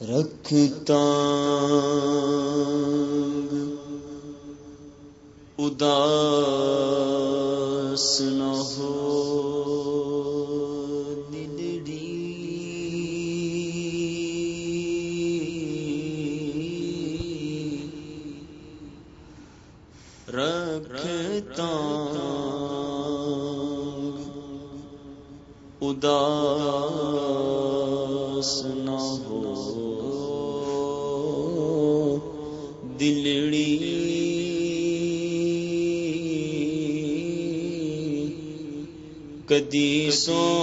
رکھتا اداس نہ ہو۔ رکھتا اداس دلڑی کدی سونا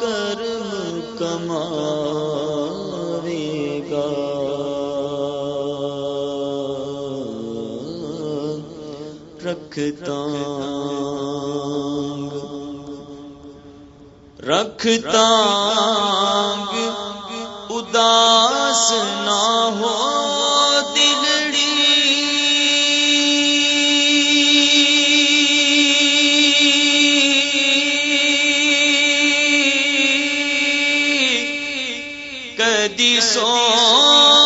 کرم گا۔ رکھتا رکھتا اداس نہ ہو دلڑی کدی سو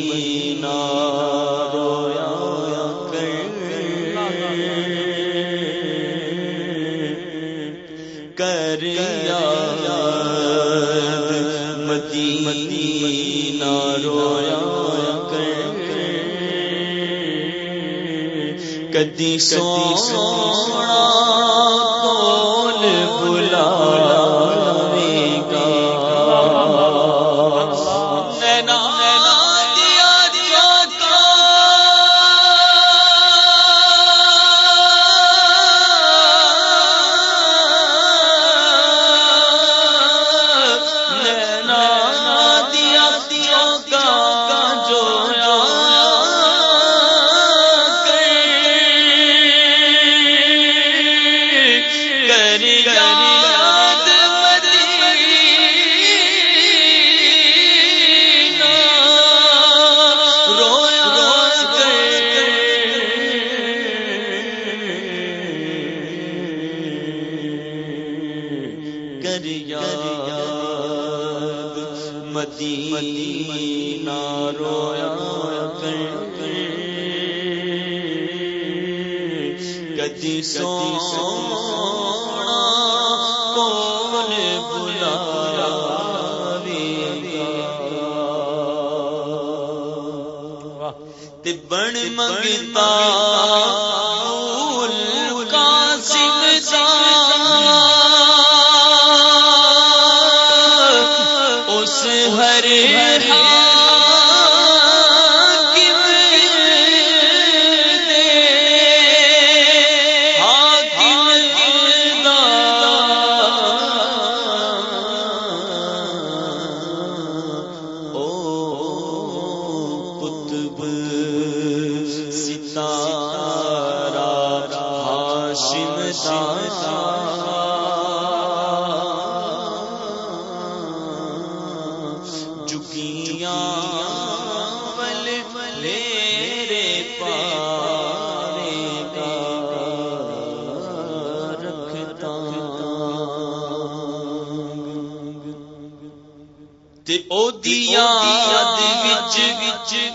مدینہ رویا کر مدی مدینہ رویا کدی سونا کون رویا کر کدی سونا کون بلایا بن منگتا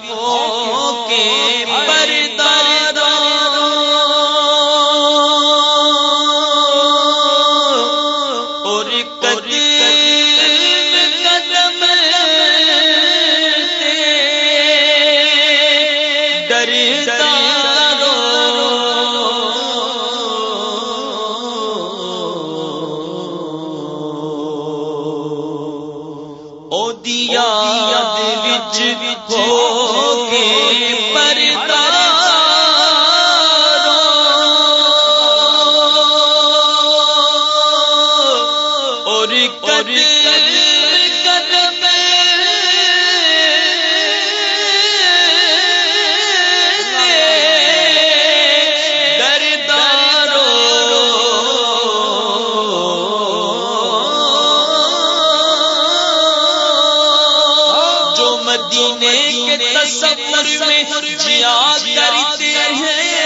ہو کے پردار اور قدم قدم ڈرتا اور مدینے کے تصور میں جیا کرتے ہیں۔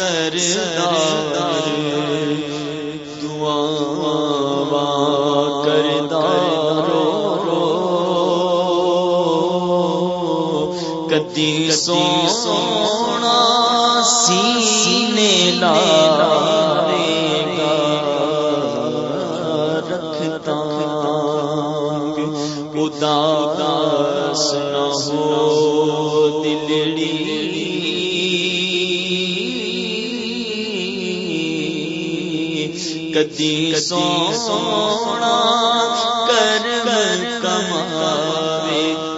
سردار دعا کردار کدی سو سونا سینے لا رکھتا اداس نہ ہو۔ کدی سونا کرم کماوے۔